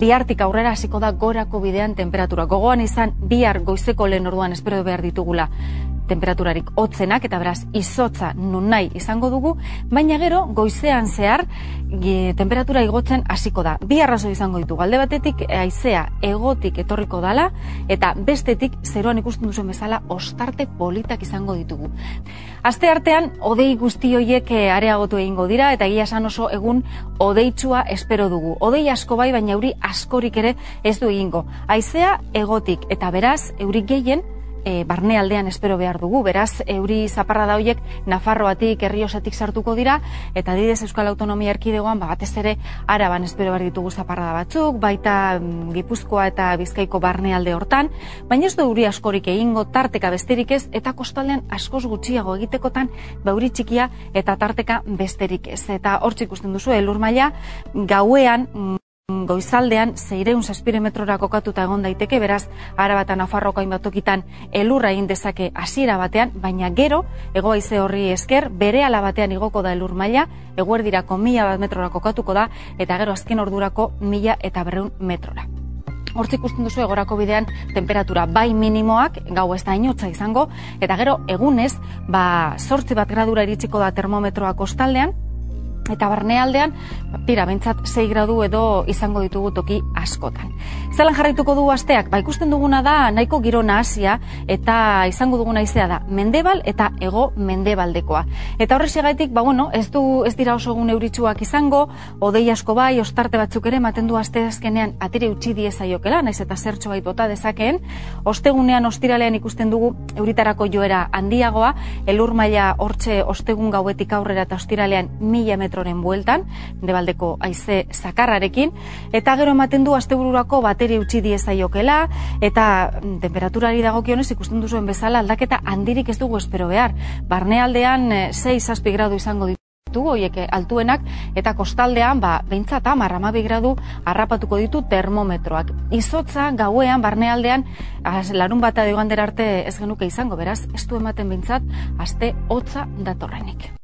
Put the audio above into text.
Bihartik aurrera hasiko da gorako bidean temperatura. Gogoan izan bihar goizeko lehen orduan espero behar ditugula temperaturarik hotzenak eta beraz izotza nun nahi izango dugu, baina gero goizean zehar e, temperatura igotzen hasiko da. Bi arrazo izango ditugu. Alde batetik haizea egotik etorriko dala eta bestetik zeroan ikusten duzuen bezala ostarte politak izango ditugu. Aste artean odei guzti hoiek e, areagotu egingo dira eta egia esan oso egun odeitsua espero dugu. Odei asko bai baina euri askorik ere ez du egingo. Haizea egotik eta beraz euri gehien e, barnealdean espero behar dugu. Beraz, euri zaparra da hoiek Nafarroatik, Herriosatik sartuko dira eta adidez Euskal Autonomia Erkidegoan ba batez ere Araban espero behar ditugu zaparra batzuk, baita mm, Gipuzkoa eta Bizkaiko barnealde hortan, baina ez du euri askorik egingo tarteka besterik ez eta kostaldean askoz gutxiago egitekotan ba euri txikia eta tarteka besterik ez. Eta hortzik ikusten duzu elur maila gauean mm, goizaldean zeireun metrora kokatuta egon daiteke, beraz, ara bat anafarroko hainbatokitan elurra egin dezake hasiera batean, baina gero, egoaize horri esker, bere ala batean igoko da elur maila, eguerdirako mila bat metrora kokatuko da, eta gero azken ordurako mila eta berreun metrora. Hortzik ikusten duzu egorako bidean temperatura bai minimoak, gau ez da inotza izango, eta gero egunez, ba, sortzi bat gradura iritsiko da termometroa kostaldean, eta barnealdean, tira, bentsat 6 gradu edo izango ditugu toki askotan. Zelan jarraituko du asteak? Ba, ikusten duguna da nahiko giro nahasia eta izango duguna izea da mendebal eta ego mendebaldekoa. Eta horrexegaitik, ba, bueno, ez du ez dira oso egun euritsuak izango, odei asko bai, ostarte batzuk ere, maten du aste azkenean atire utzi diezaiokela, naiz eta zertxo bait bota dezakeen, ostegunean ostiralean ikusten dugu euritarako joera handiagoa, elur maila hortxe ostegun gauetik aurrera eta ostiralean mila metro kilometroren bueltan, debaldeko aize zakarrarekin, eta gero ematen du astebururako bateri utzi diezaiokela, eta mm, temperaturari dagokionez ikusten duzuen bezala aldaketa handirik ez dugu espero behar. Barnealdean 6-6 eh, gradu izango ditu dugu hoiek altuenak eta kostaldean ba beintzat 10 12 gradu harrapatuko ditu termometroak. Izotza gauean barnealdean larun bata deugandera arte ez genuke izango, beraz, ez du ematen beintzat aste hotza datorrenik.